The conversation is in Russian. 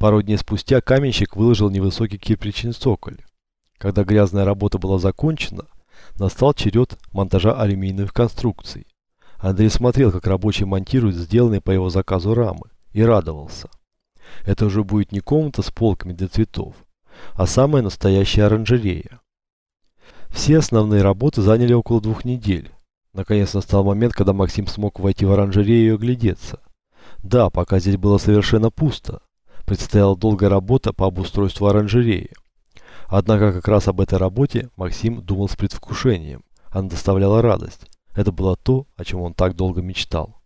Пару дней спустя каменщик выложил невысокий кирпичный цоколь. Когда грязная работа была закончена, настал черед монтажа алюминиевых конструкций. Андрей смотрел, как рабочий монтирует сделанные по его заказу рамы, и радовался. Это уже будет не комната с полками для цветов, а самая настоящая оранжерея. Все основные работы заняли около двух недель. Наконец настал момент, когда Максим смог войти в оранжерею и оглядеться. Да, пока здесь было совершенно пусто. Предстояла долгая работа по обустройству оранжереи. Однако как раз об этой работе Максим думал с предвкушением. Она доставляла радость. Это было то, о чем он так долго мечтал.